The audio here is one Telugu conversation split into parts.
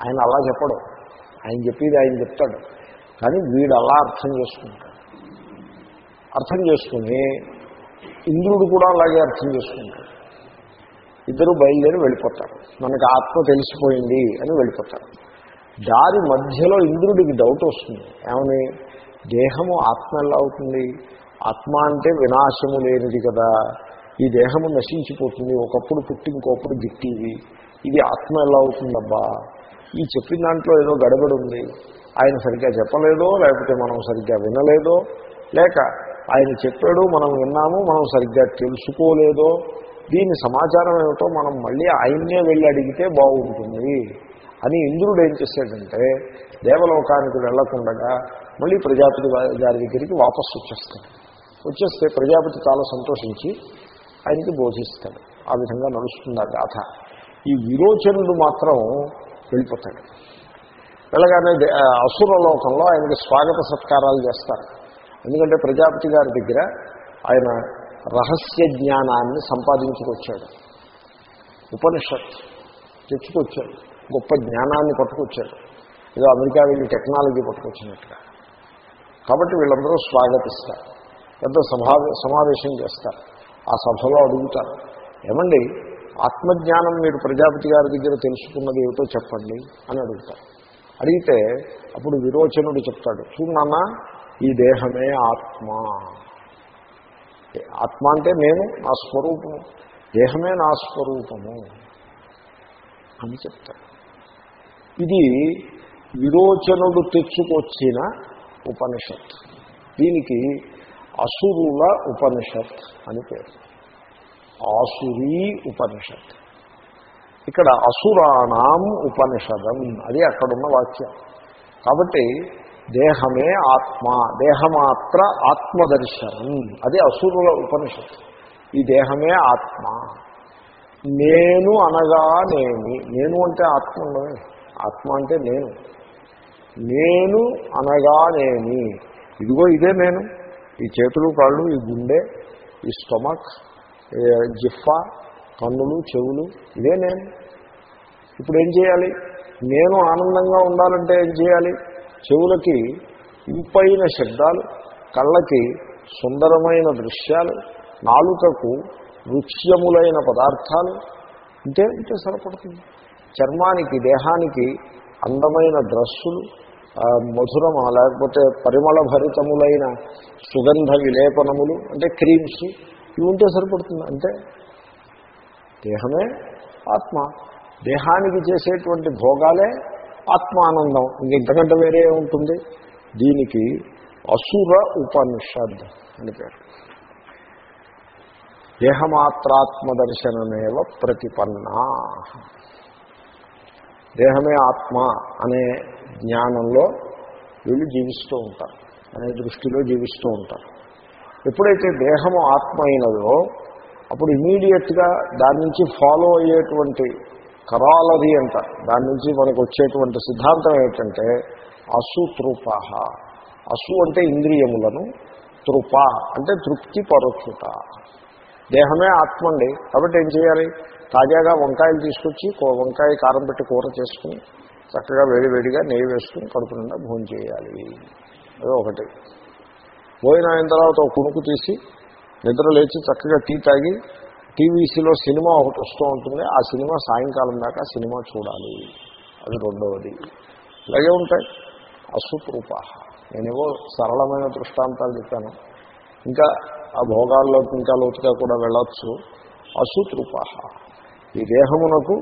ఆయన అలా చెప్పడు. ఆయన చెప్పేది ఆయన చెప్తాడు. కానీ వీడు అలా అర్థం చేసుకుంటాడు. అర్థం చేసుకుని ఇంద్రుడు కూడా అలాగే అర్థం చేసుకుంటాడు. ఇద్దరు బయలుదేరి వెళ్ళిపోతారు. మనకు ఆత్మ తెలిసిపోయింది అని వెళ్ళిపోతారు. దారి మధ్యలో ఇంద్రుడికి డౌట్ వస్తుంది. ఏమని? దేహము ఆత్మ ఎలా అవుతుంది? ఆత్మ అంటే వినాశము లేనిది కదా. ఈ దేహము నశించిపోతుంది. ఒకప్పుడు పుట్టి ఇంకొకప్పుడు గిట్టిది. ఇది ఆత్మ ఎలా అవుతుందబ్బా? ఈ చెప్పిన దాంట్లో ఏదో గడబడి ఉంది. ఆయన సరిగ్గా చెప్పలేదో లేకపోతే మనం సరిగ్గా వినలేదో లేక ఆయన చెప్పాడు మనం విన్నాము మనం సరిగ్గా తెలుసుకోలేదో దీని సమాచారం ఏమిటో మనం మళ్ళీ ఆయన్నే వెళ్ళి అడిగితే బాగుంటుంది. అని ఇంద్రుడు ఏం చేశాడంటే దేవలోకానికి వెళ్ళకుండా మళ్ళీ ప్రజాపతి గారి దగ్గరికి వాపస్సు వచ్చేస్తాడు. వచ్చేస్తే ప్రజాపతి చాలా సంతోషించి ఆయనకి బోధిస్తాడు. ఆ విధంగా నడుస్తుంది ఆ గాథ. ఈ విరోచనుడు మాత్రం వెళ్ళిపోతాడు. వెళ్ళగానే దే- అసుర లోకంలో ఆయనకి స్వాగత సత్కారాలు చేస్తారు. ఎందుకంటే ప్రజాపతి గారి దగ్గర ఆయన రహస్య జ్ఞానాన్ని సంపాదించుకొచ్చాడు. ఉపనిషత్ తెచ్చుకొచ్చాడు. గొప్ప జ్ఞానాన్ని పట్టుకొచ్చాడు. ఏదో అమెరికా వెళ్ళి టెక్నాలజీ పట్టుకొచ్చినట్టుగా. కాబట్టి వీళ్ళందరూ స్వాగతిస్తారు. పెద్ద సమావేశం చేస్తారు. ఆ సభలో అడుగుతారు. ఏమండి ఆత్మజ్ఞానం మీరు ప్రజాపతి గారి దగ్గర తెలుసుకున్నది ఏమిటో చెప్పండి అని అడుగుతారు అడిగితే అప్పుడు విరోచనుడు చెప్తాడు చూడు నాన్న ఈ దేహమే ఆత్మ. ఆత్మ అంటే నేను నా స్వరూపము. దేహమే నా స్వరూపము అని చెప్తాడు. ఇది విరోచనుడు తెచ్చుకొచ్చిన ఉపనిషత్. దీనికి అసురుల ఉపనిషత్ అని పేరు. ఆసురీ ఉపనిషత్. ఇక్కడ అసురాణం ఉపనిషదం అది అక్కడున్న వాక్యం. కాబట్టి దేహమే ఆత్మ దేహమాత్ర ఆత్మదర్శనం. అది అసురుల ఉపనిషత్. ఈ దేహమే ఆత్మ. నేను అనగానేమి నేను అంటే ఆత్మ ఆత్మ అంటే నేను. నేను అనగానేమి ఇదిగో ఇదే నేను. ఈ చేతులు కాళ్ళు ఈ గుండె ఈ స్టొమక్ జిఫా జిఫ్ఫా కన్నులు చెవులు ఇదే నేను. ఇప్పుడు ఏం చేయాలి? నేను ఆనందంగా ఉండాలంటే ఏం చేయాలి? చెవులకి ఇంపైన శబ్దాలు కళ్ళకి సుందరమైన దృశ్యాలు నాలుకకు రుచ్యములైన పదార్థాలు. ఇంతే ఉంటే సరిపడుతుంది. చర్మానికి దేహానికి అందమైన డ్రస్సులు ఆ, మధురమా లేకపోతే పరిమళ భరితములైన సుగంధ విలేపనములు అంటే క్రీమ్స్ ఇవి ఉంటే సరిపడుతుంది. అంటే దేహమే ఆత్మ. దేహానికి చేసేటువంటి భోగాలే ఆత్మానందం. ఇంక ఇంతకంటే వేరే ఉంటుంది. దీనికి అసుర ఉపనిషద్ అని పేరు. దేహమాత్రాత్మదర్శనమేవ ప్రతిపన్నా. దేహమే ఆత్మ అనే జ్ఞానంలో వీళ్ళు జీవిస్తూ ఉంటారు. అనే దృష్టిలో జీవిస్తూ ఉంటారు. ఎప్పుడైతే దేహము ఆత్మ అయినదో అప్పుడు ఇమీడియట్గా దాని నుంచి ఫాలో అయ్యేటువంటి కరాలది అంట. దాని నుంచి మనకు వచ్చేటువంటి సిద్ధాంతం ఏమిటంటే అసుతృప అసు అంటే ఇంద్రియములను తృప అంటే తృప్తి పరచుట. దేహమే ఆత్మ అండి. కాబట్టి ఏం చేయాలి? తాజాగా వంకాయలు తీసుకొచ్చి వంకాయ కారం పెట్టి కూర చేసుకుని చక్కగా వేడివేడిగా నెయ్యి వేసుకుని కడుపు నిండా భోజనం చేయాలి అది ఒకటి. భోజనం అయిన తర్వాత ఒక కుణుకు తీసి నిద్ర లేచి చక్కగా టీ తాగి టీవీసీలో సినిమా ఒకటి వస్తూ ఉంటుంది. ఆ సినిమా సాయంకాలం దాకా సినిమా చూడాలి. అది రెండవది. ఇలాగే ఉంటాయి. అసుతృప నేనేవో సరళమైన దృష్టాంతాలు చెప్పాను. ఇంకా ఆ భోగాల్లోకి ఇంకా లోతుగా కూడా వెళ్ళొచ్చు. అసుతృప ఈ దేహమునకు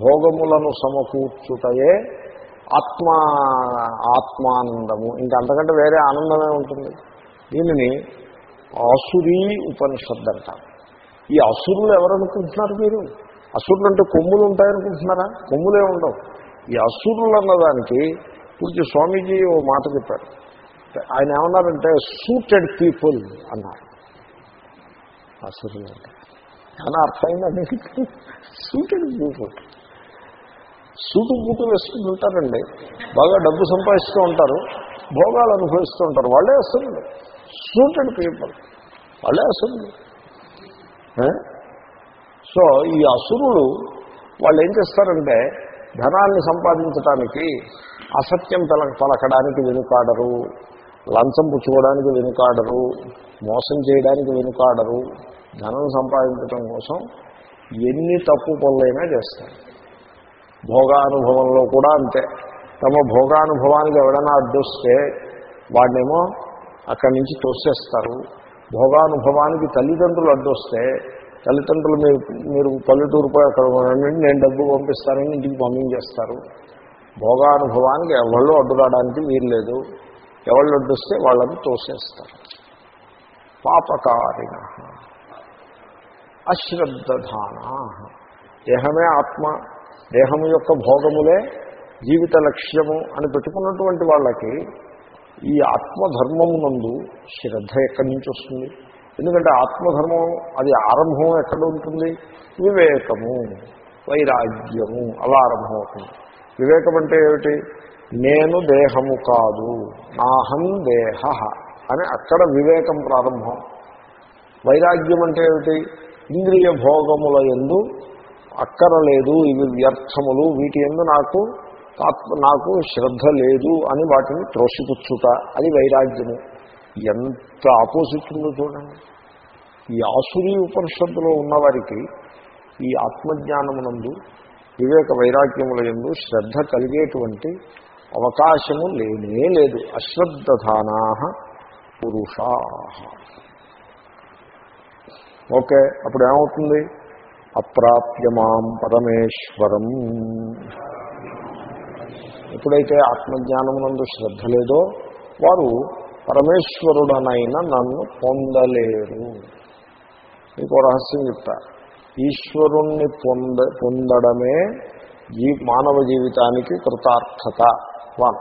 భోగములను సమకూర్చుటయే ఆత్మ ఆత్మానందము. ఇంకా అంతకంటే వేరే ఆనందమే ఉంటుంది. దీనిని ఆసురీ ఉపనిషత్తు అంటారు. ఈ అసురులు ఎవరనుకుంటున్నారు మీరు? అసురులు అంటే కొమ్ములు ఉంటాయనుకుంటున్నారా? కొమ్ములే ఉండవు. ఈ అసురులు అన్నదానికి పూజ స్వామీజీ ఓ మాట చెప్పారు. ఆయన ఏమన్నారంటే సూటెడ్ పీపుల్ అన్నారు. అసురులు అంటే కానీ అర్థమైందండి సూటెడ్ పీపుల్ సూటు బూటు వేసుకుని ఉంటారండి. బాగా డబ్బు సంపాదిస్తూ ఉంటారు. భోగాలు అనుభవిస్తూ ఉంటారు. వాళ్ళే అసలు సూటెడ్ పీపుల్ వాళ్ళే అసలు సో ఈ అసురులు వాళ్ళు ఏం చేస్తారంటే ధనాన్ని సంపాదించడానికి అసత్యం పల పలకడానికి వెనుకాడరు లంచం పుచ్చుకోవడానికి వెనుకాడరు మోసం చేయడానికి వెనుకాడరు. ధనం సంపాదించడం కోసం ఎన్ని తప్పు పనులైనా చేస్తారు. భోగానుభవంలో కూడా అంతే. తమ భోగానుభవానికి ఎవడైనా అడ్డొస్తే వాడినేమో అక్కడి నుంచి తోసేస్తారు. భోగానుభవానికి తల్లిదండ్రులు అడ్డొస్తే తల్లిదండ్రులు మీరు మీరు పల్లెటూరు పోయి అక్కడ ఉండండి నేను డబ్బు పంపిస్తానని ఇంటికి పంపించేస్తారు. భోగానుభవానికి ఎవళ్ళు అడ్డు రావడానికి వీలు లేదు ఎవళ్ళు అడ్డొస్తే వాళ్ళని తోసేస్తారు. పాపకారిణ. అశ్రద్ధధాన. దేహమే ఆత్మ. దేహము యొక్క భోగములే జీవిత లక్ష్యము అని పెట్టుకున్నటువంటి వాళ్ళకి ఈ ఆత్మధర్మమునందు శ్రద్ధ ఎక్కడి నుంచి వస్తుంది? ఎందుకంటే ఆత్మధర్మం అది ఆరంభం ఎక్కడ ఉంటుంది? వివేకము వైరాగ్యము అలా ఆరంభమవుతుంది. వివేకం అంటే ఏమిటి? నేను దేహము కాదు నాహం దేహ అని అక్కడ వివేకం ప్రారంభం. వైరాగ్యం అంటే ఏమిటి? ఇంద్రియ భోగముల ఎందు అక్కరలేదు ఇవి వ్యర్థములు వీటి ఎందు నాకు ఆత్మ నాకు శ్రద్ధ లేదు అని వాటిని త్రోసిపుచ్చుట. అది వైరాగ్యము. ఎంత ఆపోజిట్ ఉందో చూడండి. ఈ ఆసురీ ఉపనిషత్తులో ఉన్నవారికి ఈ ఆత్మజ్ఞానమునందు వివేక వైరాగ్యముల ఎందు శ్రద్ధ కలిగేటువంటి అవకాశము లేనే లేదు. అశ్రద్ధధానా పురుషా. ఓకే అప్పుడు ఏమవుతుంది అప్రాప్యమాం పరమేశ్వరం. ఎప్పుడైతే ఆత్మజ్ఞానమునందు శ్రద్ధ లేదో వారు పరమేశ్వరుడనైనా నన్ను పొందలేరు. మీకు రహస్యం చెప్తా. ఈశ్వరుణ్ణి పొంద పొందడమే ఈ మానవ జీవితానికి కృతార్థత. వన్.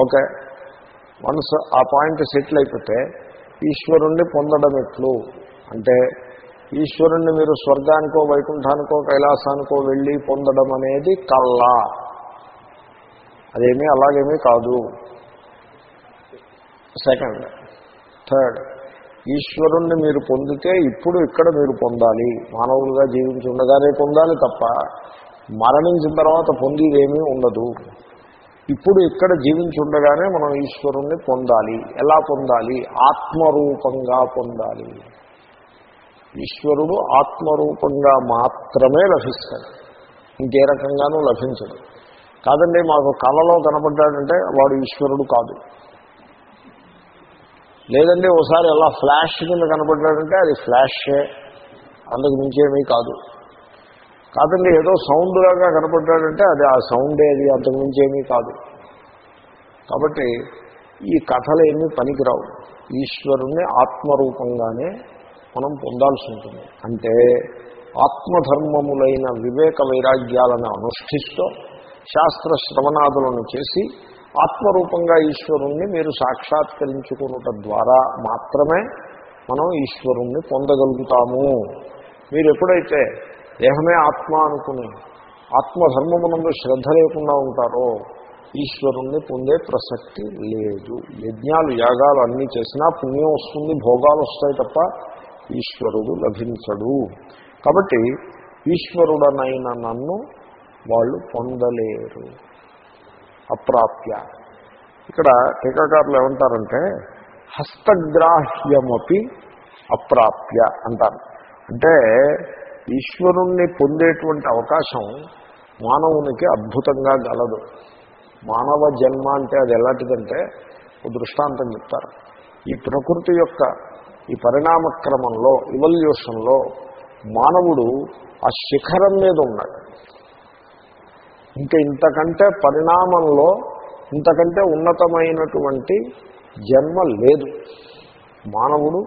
ఓకే. మనసు ఆ పాయింట్ సెటిల్ అయిపోతే ఈశ్వరుణ్ణి పొందడం ఎట్లు అంటే ఈశ్వరుణ్ణి మీరు స్వర్గానికో వైకుంఠానికో కైలాసానికో వెళ్ళి పొందడం అనేది కల్లా. అదేమీ అలాగేమీ కాదు. సెకండ్ థర్డ్ ఈశ్వరుణ్ణి మీరు పొందితే ఇప్పుడు ఇక్కడ మీరు పొందాలి. మానవులుగా జీవించుండగానే పొందాలి తప్ప మరణించిన తర్వాత పొందిదేమీ ఉండదు. ఇప్పుడు ఇక్కడ జీవించుండగానే మనం ఈశ్వరుణ్ణి పొందాలి. ఎలా పొందాలి? ఆత్మరూపంగా పొందాలి. ఈశ్వరుడు ఆత్మరూపంగా మాత్రమే లభిస్తాడు. ఇంకే రకంగానూ లభించడు కాదండి మాకు కళలో కనపడ్డాడంటే వాడు ఈశ్వరుడు కాదు. లేదండి ఒకసారి ఎలా ఫ్లాష్ కింద కనపడ్డాడంటే అది ఫ్లాషే అందుకు మించేమీ కాదు. కాదండి ఏదో సౌండ్ లాగా కనపడ్డాడంటే అది ఆ సౌండే అది అంతకు మించేమీ కాదు. కాబట్టి ఈ కథలు ఏమీ పనికిరావు. ఈశ్వరుణ్ణి ఆత్మరూపంగానే మనం పొందాల్సి ఉంటుంది. అంటే ఆత్మధర్మములైన వివేక వైరాగ్యాలను అనుష్ఠిస్తూ శాస్త్ర శ్రవణాదులను చేసి ఆత్మరూపంగా ఈశ్వరుణ్ణి మీరు సాక్షాత్కరించుకున్నట ద్వారా మాత్రమే మనం ఈశ్వరుణ్ణి పొందగలుగుతాము. మీరు ఎప్పుడైతే దేహమే ఆత్మ అనుకుని ఆత్మధర్మమునందు శ్రద్ధ లేకుండా ఉంటారో ఈశ్వరుణ్ణి పొందే ప్రసక్తి లేదు. యజ్ఞాలు యాగాలు అన్నీ చేసినా పుణ్యం వస్తుంది భోగాలు వస్తాయి తప్ప ఈశ్వరుడు లభించడు. కాబట్టి ఈశ్వరుడనైన నన్ను వాళ్ళు పొందలేరు. అప్రాప్య. ఇక్కడ టీకాకారులు ఏమంటారంటే హస్తగ్రాహ్యమపి అప్రాప్య అంటారు. అంటే ఈశ్వరుణ్ణి పొందేటువంటి అవకాశం మానవునికి అద్భుతంగా గలదు. మానవ జన్మ అంటే అది ఎలాంటిదంటే దృష్టాంతం చెప్తారు. ఈ ప్రకృతి యొక్క ఈ పరిణామ క్రమంలో ఇవల్యూషన్లో మానవుడు ఆ శిఖరం మీద ఉన్నాడు. ఇంకా ఇంతకంటే పరిణామంలో ఇంతకంటే ఉన్నతమైనటువంటి జన్మ లేదు. మానవుడు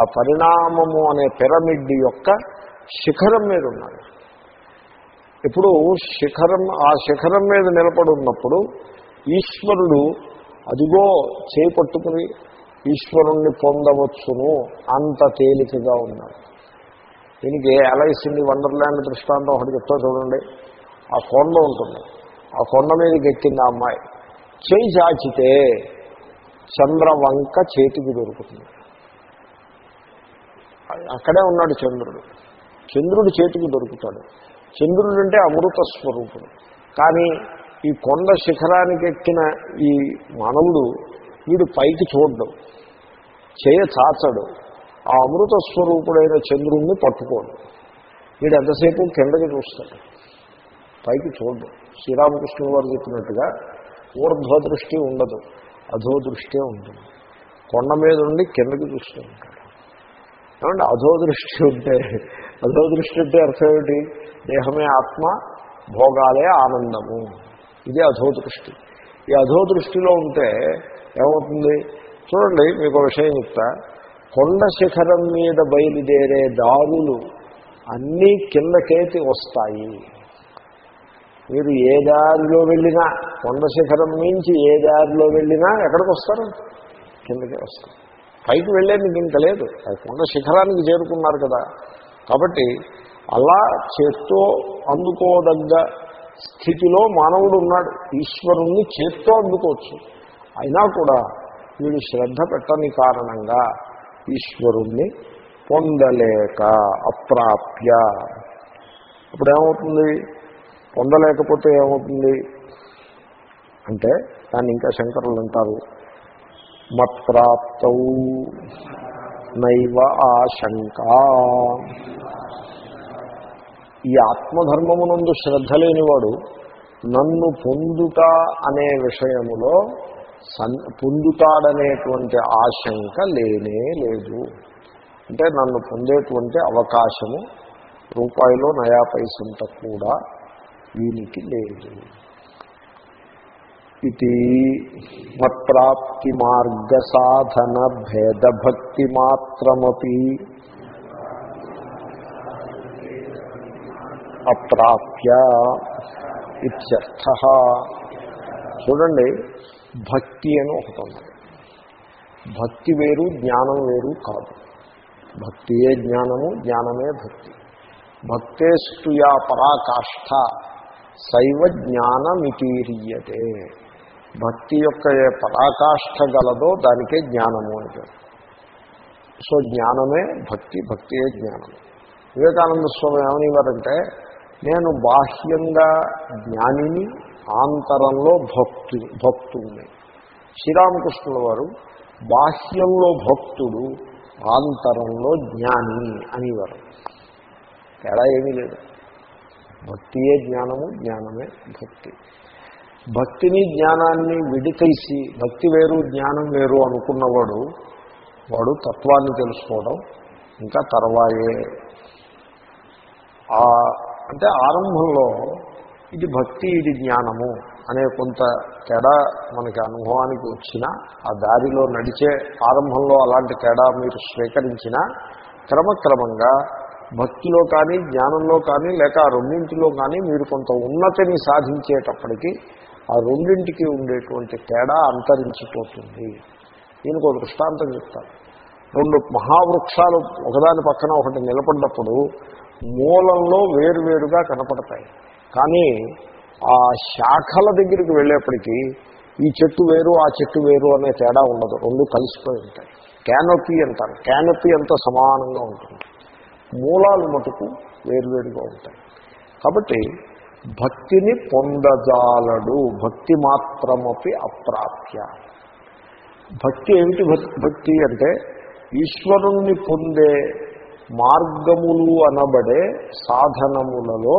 ఆ పరిణామము అనే పిరమిడ్ యొక్క శిఖరం మీద ఉన్నాడు. ఇప్పుడు శిఖరం ఆ శిఖరం మీద నిలబడి ఉన్నప్పుడు ఈశ్వరుడు అదిగో చేపట్టుకుని ఈశ్వరుణ్ణి పొందవచ్చును అంత తేలికగా ఉన్నాడు. దీనికి ఎలైసింది వండర్ల్యాండ్ దృష్టాంతం ఒకటి చెప్తా చూడండి. ఆ కొండ ఉంటుంది. ఆ కొండ మీదకి ఎక్కింది ఆ అమ్మాయి. చేయి చాచితే చంద్రవంక చేతికి దొరుకుతుంది. అక్కడే ఉన్నాడు చంద్రుడు. చంద్రుడు చేతికి దొరుకుతాడు. చంద్రుడు అంటే అమృత స్వరూపుడు. కానీ ఈ కొండ శిఖరానికి ఎక్కిన ఈ మానవుడు వీడు పైకి చూడడం. చేయ చాచడు. ఆ అమృత స్వరూపుడైన చంద్రుణ్ణి పట్టుకోడు. వీడు ఎంతసేపు కిందకి చూస్తాడు. పైకి చూడదు. శ్రీరామకృష్ణుల వారు చెప్పినట్టుగా ఊర్ధ్వదృష్టి ఉండదు అధో దృష్టే ఉంటుంది. కొండ మీద ఉండి కిందకి చూస్తూ ఉంటాడు. ఏమంటే అధో దృష్టి ఉంటే అధో దృష్టి అంటే అర్థం ఏమిటి? దేహమే ఆత్మ భోగాలే ఆనందము. ఇదే అధో దృష్టి ఈ అధో దృష్టిలో ఉంటే ఏమవుతుంది? చూడండి మీకు విషయం చెప్తా. కొండ శిఖరం మీద బయలుదేరే దారులు అన్నీ కిందకేతి వస్తాయి. మీరు ఏ దారిలో వెళ్ళినా కొండ శిఖరం నుంచి ఏ దారిలో వెళ్ళినా ఎక్కడికి వస్తారు? కిందకే వస్తారు. పైకి వెళ్ళేందుకు ఇంకా లేదు. అది కొండ శిఖరానికి చేరుకున్నారు కదా. కాబట్టి అలా చేత్తో అందుకోదగ్గ స్థితిలో మానవుడు ఉన్నాడు. ఈశ్వరుణ్ణి చేత్తో అందుకోవచ్చు. అయినా కూడా వీడు శ్రద్ధ పెట్టని కారణంగా ఈశ్వరుణ్ణి పొందలేక అప్రాప్య. ఇప్పుడు ఏమవుతుంది పొందలేకపోతే ఏమవుతుంది? అంటే దాన్ని ఇంకా శంకరులు అంటారు మత్ప్రాప్త నైవ ఆశంక. ఈ ఆత్మధర్మమునందు శ్రద్ధ లేనివాడు నన్ను పొందుట అనే విషయములో సన్ పొందుతాడనేటువంటి ఆశంక లేనే లేదు. అంటే నన్ను పొందేటువంటి అవకాశము రూపాయిలో నయా పైసంత కూడా వీనికి లేదు. ఇది మత్ప్రాప్తి మార్గ సాధన భేదభక్తి మాత్రమీ అప్రాప్య ఇత్యర్థ. చూడండి భక్తి అని ఒకటి ఉంది. భక్తి వేరు జ్ఞానం వేరు కాదు. భక్తియే జ్ఞానము జ్ఞానమే భక్తి. భక్తేస్తు యా పరాకాష్ఠ శైవ జ్ఞానమితీరియతే భక్తి యొక్క ఏ పరాకాష్ఠ గలదో దానికే జ్ఞానము అని పేరు. సో జ్ఞానమే భక్తి భక్తియే జ్ఞానం వివేకానంద స్వామి ఏమనివారంటే నేను బాహ్యంగా జ్ఞానిని ఆంతరంలో భక్తు భక్తుడిని శ్రీరామకృష్ణుల వారు బాహ్యంలో భక్తుడు ఆంతరంలో జ్ఞాని అనేవారు. తేడా ఏమీ లేదు. భక్తియే జ్ఞానము జ్ఞానమే భక్తి. భక్తిని జ్ఞానాన్ని విడితీసి భక్తి వేరు జ్ఞానం వేరు అనుకున్నవాడు వాడు తత్వాన్ని తెలుసుకోవడం ఇంకా తర్వాయే. అంటే ఆరంభంలో ఇది భక్తి ఇది జ్ఞానము అనే కొంత తేడా మనకి అనుభవానికి వచ్చినా ఆ దారిలో నడిచే ఆరంభంలో అలాంటి తేడా మీరు స్వీకరించినా క్రమక్రమంగా భక్తిలో కానీ జ్ఞానంలో కానీ లేక ఆ రెండింటిలో కానీ మీరు కొంత ఉన్నతిని సాధించేటప్పటికీ ఆ రెండింటికి ఉండేటువంటి తేడా అంతరించిపోతుంది. దీనికి ఒక దృష్టాంతం చెప్తాను. రెండు మహావృక్షాలు ఒకదాని పక్కన ఒకటి నిలబడినప్పుడు మూలంలో వేరువేరుగా కనపడతాయి. కానీ ఆ శాఖల దగ్గరికి వెళ్ళేప్పటికీ ఈ చెట్టు వేరు ఆ చెట్టు వేరు అనే తేడా ఉండదు. రెండు కలిసిపోయి ఉంటాయి. క్యానోపీ అంటారు. క్యానోపీ అంతా సమానంగా ఉంటుంది. మూలాలు మటుకు వేరువేరుగా ఉంటాయి. కాబట్టి భక్తిని పొందజాలడు భక్తి మాత్రమపి అప్రాప్య. భక్తి ఏమిటి భక్తి అంటే ఈశ్వరుణ్ణి పొందే మార్గములు అనబడే సాధనములలో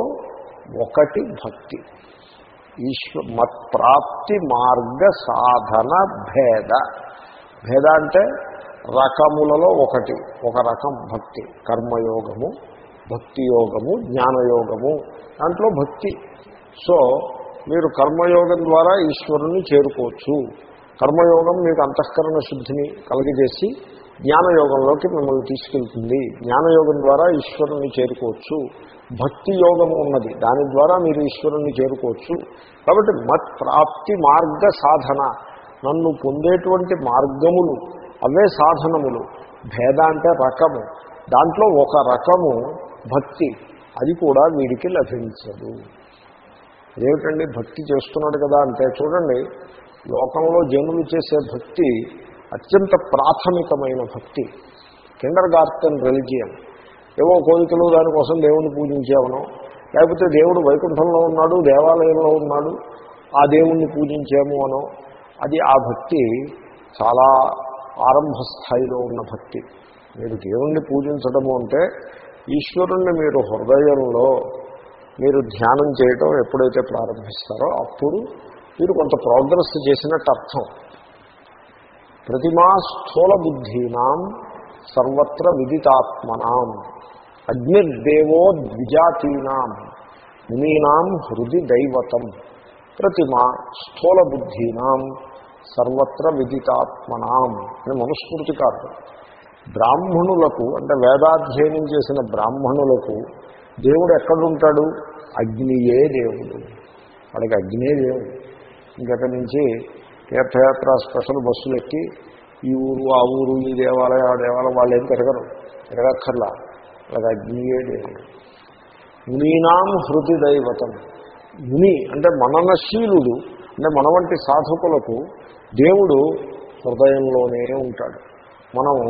ఒకటి భక్తి. ఈశ్వ మత్ప్రాప్తి మార్గ సాధన భేద. భేద అంటే రకములలో ఒకటి ఒక రకం భక్తి కర్మయోగము భక్తి యోగము జ్ఞానయోగము దాంట్లో భక్తి. సో మీరు కర్మయోగం ద్వారా ఈశ్వరుని చేరుకోవచ్చు. కర్మయోగం మీకు అంతఃకరణ శుద్ధిని కలగజేసి జ్ఞానయోగంలోకి మిమ్మల్ని తీసుకెళ్తుంది. జ్ఞానయోగం ద్వారా ఈశ్వరుని చేరుకోవచ్చు. భక్తి యోగం ఉన్నది దాని ద్వారా మీరు ఈశ్వరుని చేరుకోవచ్చు. కాబట్టి మత్ ప్రాప్తి మార్గ సాధన. నన్ను పొందేటువంటి మార్గములు అవే సాధనములు. భేద అంటే రకము. దాంట్లో ఒక రకము భక్తి. అది కూడా వీడికి లభించదు. ఏమిటండి? భక్తి చేస్తున్నాడు కదా అంటే చూడండి లోకంలో జనులు చేసే భక్తి అత్యంత ప్రాథమికమైన భక్తి. Kindergarten religion. ఏవో కోరికలు దానికోసం దేవుణ్ణి పూజించేవనో. లేకపోతే దేవుడు వైకుంఠంలో ఉన్నాడు దేవాలయంలో ఉన్నాడు ఆ దేవుణ్ణి పూజించాము అనో. అది ఆ భక్తి చాలా ఆరంభ స్థాయిలో ఉన్న భక్తి. మీరు దేవుణ్ణి పూజించడము అంటే ఈశ్వరుణ్ణి మీరు హృదయంలో మీరు ధ్యానం చేయడం ఎప్పుడైతే ప్రారంభిస్తారో అప్పుడు మీరు కొంత ప్రోగ్రెస్ చేసినట్టు అర్థం. ప్రతిమా స్థూల బుద్ధీనాం సర్వత్ర విదితాత్మనాం అగ్నిర్దేవో ద్విజాతీనాం మునీనాం హృది దైవతం. ప్రతిమ స్థూల బుద్ధీనాం సర్వత్ర విదితాత్మనాం అని మనుస్మృతి కాదు. బ్రాహ్మణులకు అంటే వేదాధ్యయనం చేసిన బ్రాహ్మణులకు దేవుడు ఎక్కడుంటాడు? అగ్నియే దేవుడు. వాడికి అగ్నియే దేవుడు ఇంకక్కడి నుంచి తీర్థయాత్ర స్పెషల్ బస్సులు ఎక్కి ఈ ఊరు ఆ ఊరు ఈ దేవాలయం ఆ దేవాలయం వాళ్ళు ఏం తిరగరు. తిరగక్కర్లా. వాళ్ళకి అగ్నియే దేవుడు మునీనాం హృది దైవతం. ముని అంటే మననశీలుడు అంటే మన వంటి సాధకులకు దేవుడు హృదయంలోనే ఉంటాడు. మనము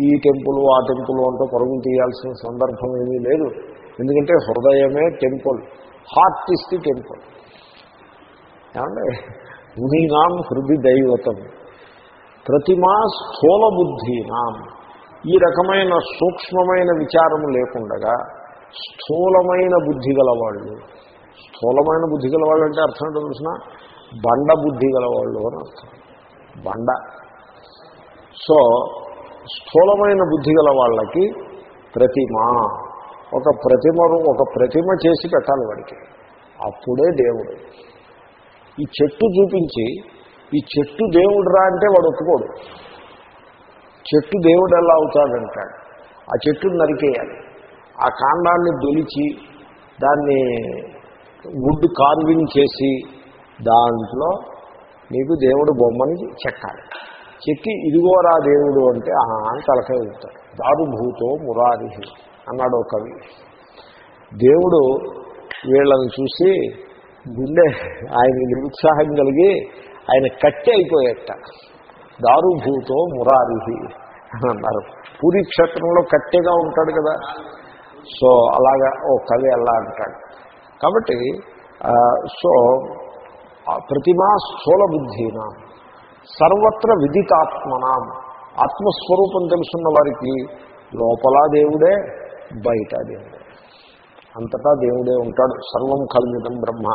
ఈ టెంపుల్ ఆ టెంపుల్ అంటూ పరుగులు తీయాల్సిన సందర్భం ఏమీ లేదు. ఎందుకంటే హృదయమే temple heart is the temple. ఏమంటే మునీనాం హృది దైవతం. ప్రతిమా స్థూల బుద్ధినాం. ఈ రకమైన సూక్ష్మమైన విచారము లేకుండగా స్థూలమైన బుద్ధి గలవాళ్ళు స్థూలమైన బుద్ధి గలవాళ్ళు అంటే అర్థం ఏంటో తెలిసిన? బండ బుద్ధి గలవాళ్ళు అని అర్థం. బండ. సో స్థూలమైన బుద్ధి గల వాళ్ళకి ప్రతిమ. ఒక ప్రతిమ ఒక ప్రతిమ చేసి పెట్టాలి వాడికి. అప్పుడే దేవుడు. ఈ చెట్టు చూపించి ఈ చెట్టు దేవుడురా అంటే వాడు ఒప్పుకోడు. చెట్టు దేవుడు ఎలా అవుతాడంటాడు. ఆ చెట్టును నరికేయాలి. ఆ కాండాన్ని దొలిచి దాన్ని వుడ్ కార్వింగ్ చేసి దాంట్లో నీకు దేవుడు బొమ్మని చెక్కాలి. చెక్కి ఇదిగోరా దేవుడు అంటే అని తలకాయ వెళ్తాడు దారుభూతో మురారి అన్నాడు ఒక కవి. దేవుడు వీళ్ళని చూసి గుండె ఆయన నిరుత్సాహం కలిగి ఆయన కట్టె అయిపోయేట. దారుభూతో మురారి అని అన్నారు. పూరి క్షేత్రంలో కట్టెగా ఉంటాడు కదా. సో అలాగా ఓ కవి అలా అంటాడు. కాబట్టి సో ప్రతిమా స్థూల బుద్ధిన సర్వత్ర విదితాత్మనాం. ఆత్మస్వరూపం తెలుసున్న వారికి లోపల దేవుడే బయట దేవుడే. అంతటా దేవుడే ఉంటాడు. సర్వం కల్విదం బ్రహ్మ.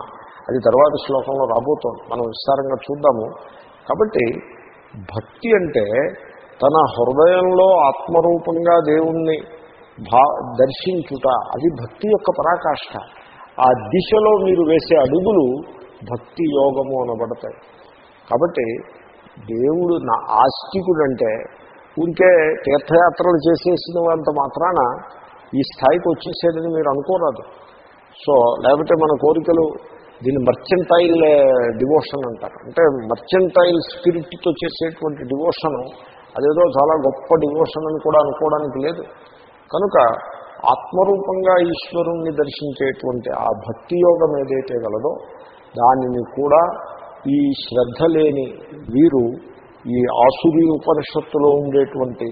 అది తర్వాత శ్లోకంలో రాబోతోంది. మనం విస్తారంగా చూద్దాము. కాబట్టి భక్తి అంటే తన హృదయంలో ఆత్మరూపంగా దేవుణ్ణి భా దర్శించుట. అది భక్తి యొక్క పరాకాష్ఠ ఆ దిశలో మీరు వేసే అడుగులు భక్తి యోగము అనబడతాయి. కాబట్టి దేవుడు నా ఆస్తికుడంటే ఊరికే తీర్థయాత్రలు చేసేసినంత మాత్రాన ఈ స్థాయికి వచ్చేసేదని మీరు అనుకోరాదు. సో లేకపోతే మన కోరికలు దీన్ని మర్చెంటైల్ డివోషన్ అంటారు. అంటే మర్చెంటైల్ స్పిరిట్తో చేసేటువంటి డివోషను అదేదో చాలా గొప్ప డివోషన్ అని కూడా అనుకోవడానికి లేదు. కనుక ఆత్మరూపంగా ఈశ్వరుణ్ణి దర్శించేటువంటి ఆ భక్తి యోగం ఏదైతే గలదో దానిని కూడా ఈ శ్రద్ధ లేని వీరు ఈ ఆసురి ఉపనిషత్తులో ఉండేటువంటి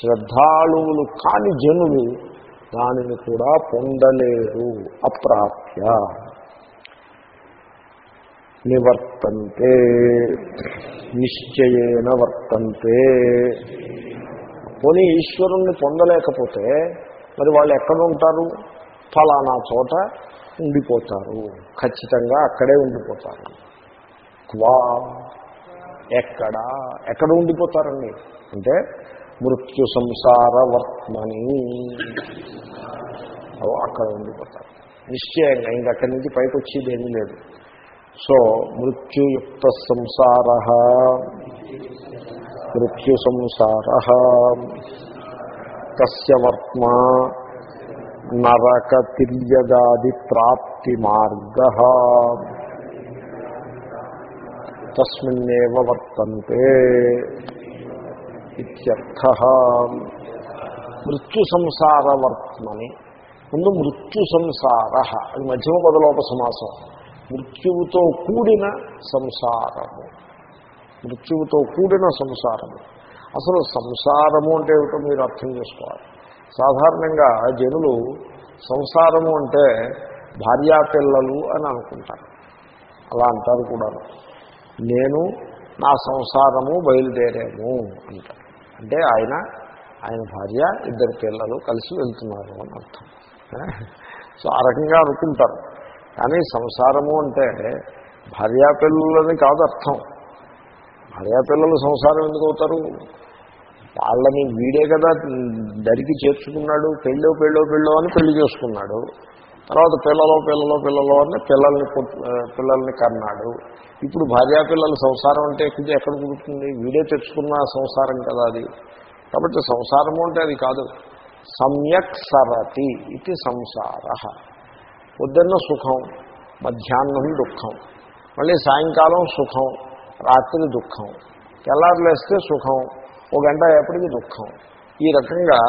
శ్రద్ధాళువులు కాని జనులు దానిని కూడా పొందలేరు. అప్రాప్య. నివర్తంతే. నిశ్చయేన వర్తంతే. పోనీ ఈశ్వరుణ్ణి పొందలేకపోతే మరి వాళ్ళు ఎక్కడ ఉంటారు? ఫలానా చోట ఉండిపోతారు. ఖచ్చితంగా అక్కడే ఉండిపోతారు. క్వా ఎక్కడ? ఎక్కడ ఉండిపోతారండి? అంటే మృత్యు సంసార వర్త్మని. అక్కడ ఉండిపోతారు. నిశ్చయంగా ఇంకక్కడి నుంచి పైకి వచ్చేది ఏమీ లేదు. సో మృత్యుయుక్త సంసార. మృత్యు సంసార. కస్య వర్త్మ. నరక తిర్యగాది ప్రాప్తి మార్గ తస్మిన్నేవ వర్తంతే ఇత్యర్థ మృత్యు సంసార వర్త్మని ముందు మృత్యు సంసార అది మధ్యమ పదలోప సమాసం. మృత్యువుతో కూడిన సంసారము. మృత్యువుతో కూడిన సంసారము. అసలు సంసారము అంటే ఏమిటో మీరు అర్థం చేసుకోవాలి. సాధారణంగా జనులు సంసారము అంటే భార్యాపిల్లలు అని అనుకుంటారు. అలా అంటారు కూడా. నేను నా సంసారము బయలుదేరాము అంటారు. అంటే ఆయన ఆయన భార్య ఇద్దరు పిల్లలు కలిసి వెళ్తున్నారు అని అర్థం. సో ఆ రకంగా అనుకుంటారు. కానీ సంసారము అంటే భార్యాపిల్లలని కాదు అర్థం. భార్యాపిల్లలు సంసారం ఎందుకు అవుతారు? వాళ్ళని వీడే కదా దరికి చేర్చుకున్నాడు పెళ్ళో పెళ్ళో పెళ్ళో అని పెళ్ళి చేసుకున్నాడు. తర్వాత పిల్లలో పిల్లలో పిల్లలో అని పిల్లల్ని పిల్లల్ని కన్నాడు. ఇప్పుడు భార్యాపిల్లల సంసారం అంటే ఎక్కడ ఎక్కడ కుదురుతుంది? వీడే తెచ్చుకున్న సంసారం కదా అది. కాబట్టి సంసారము అంటే అది కాదు. సమ్యక్ సరతి ఇది సంసార. పొద్దున్న సుఖం మధ్యాహ్నం దుఃఖం మళ్ళీ సాయంకాలం సుఖం రాత్రి దుఃఖం. తెల్లారులేస్తే సుఖం ఓ గంట ఎప్పటికీ దుఃఖం. ఈ రకంగా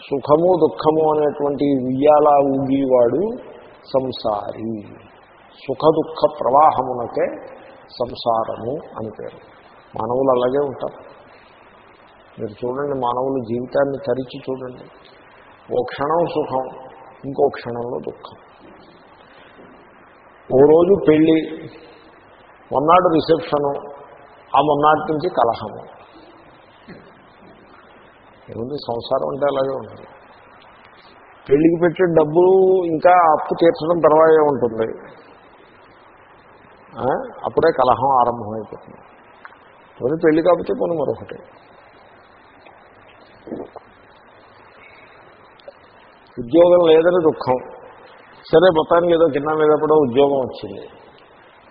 సుఖము దుఃఖము అనేటువంటి ఉయ్యాల ఊగివాడు సంసారి. సుఖ దుఃఖ ప్రవాహమునకే సంసారము అని పేరు. మానవులు అలాగే ఉంటారు. మీరు చూడండి మానవుల జీవితాన్ని తరిచి చూడండి. ఓ క్షణం సుఖం ఇంకో క్షణంలో దుఃఖం. ఓ రోజు పెళ్ళి మొన్నాడు రిసెప్షను ఆ మొన్నాటి నుంచి కలహము. ఏముంది? సంసారం అంటే అలాగే ఉంటుంది. పెళ్ళికి పెట్టే డబ్బులు ఇంకా అప్పు తీర్చడం తర్వాతే ఉంటుంది. అప్పుడే కలహం ఆరంభమైపోతుంది. పోనీ పెళ్ళి కాకపోతే పోనీ మరొకటి. ఉద్యోగం లేదని దుఃఖం. సరే మొత్తానికి ఏదో కింద మీద కూడా ఉద్యోగం వచ్చింది.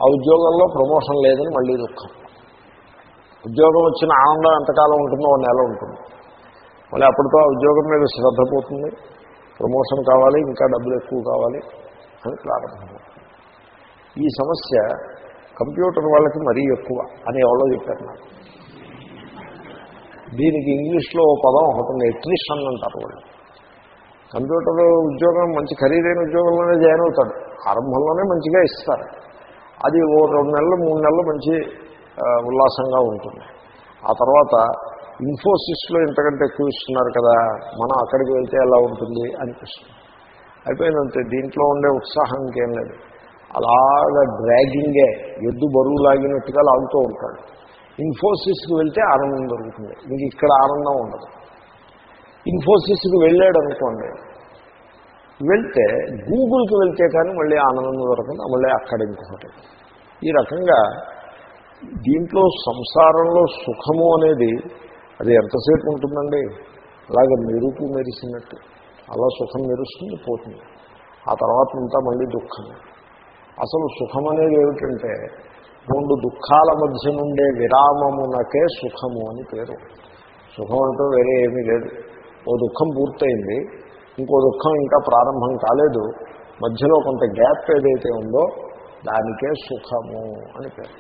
ఆ ఉద్యోగంలో ప్రమోషన్ లేదని మళ్ళీ దుఃఖం. ఉద్యోగం వచ్చిన ఆనందం ఎంతకాలం ఉంటుందో ఒక నెల ఉంటుంది. మళ్ళీ అప్పటితో ఆ ఉద్యోగం మీద శ్రద్ధ పోతుంది. ప్రమోషన్ కావాలి ఇంకా డబ్బులు ఎక్కువ కావాలి అని ప్రారంభం. ఈ సమస్య కంప్యూటర్ వాళ్ళకి మరీ ఎక్కువ అని ఎవరో చెప్పారు నాకు. దీనికి ఇంగ్లీష్లో ఓ పదం ఒకటి ఎట్రిషన్ అంటారు వాళ్ళు. కంప్యూటర్ ఉద్యోగం మంచి ఖరీదైన ఉద్యోగంలోనే జాయిన్ అవుతాడు. ఆరంభంలోనే మంచిగా ఇస్తారు. అది ఓ రెండు నెలలు మూడు నెలలు మంచి ఉల్లాసంగా ఉంటుంది. ఆ తర్వాత ఇన్ఫోసిస్లో ఇంతకంటే ఎక్కువ ఇస్తున్నారు కదా మనం అక్కడికి వెళ్తే ఎలా ఉంటుంది అనిపిస్తుంది. అయిపోయిందంతే దీంట్లో ఉండే ఉత్సాహం ఇంకేం లేదు. అలాగా డ్రాగింగే ఎద్దు బరువు లాగినట్టుగా లాగుతూ ఉంటాడు. ఇన్ఫోసిస్కి వెళ్తే ఆనందం దొరుకుతుంది. మీకు ఇక్కడ ఆనందం ఉండదు. ఇన్ఫోసిస్కి వెళ్ళాడు అనుకోండి వెళ్తే గూగుల్కి వెళ్తే కానీ మళ్ళీ ఆనందం దొరకదు మళ్ళీ అక్కడ ఇంకొకటి. ఈ రకంగా దీంట్లో సంసారంలో సుఖము అనేది అది ఎంతసేపు ఉంటుందండి? అలాగే మెరుపు మెరిసినట్టు. అలా సుఖం మెరుస్తుంది పోతుంది. ఆ తర్వాత అంతా మళ్ళీ దుఃఖం అసలు సుఖం అనేది ఏమిటంటే రెండు దుఃఖాల మధ్య నుండే విరామమునకే సుఖము అని పేరు. సుఖం అంటూ వేరే ఏమీ లేదు. ఓ దుఃఖం పూర్తయింది ఇంకో దుఃఖం ఇంకా ప్రారంభం కాలేదు. మధ్యలో కొంత గ్యాప్ ఏదైతే ఉందో దానికే సుఖము అని పేరు.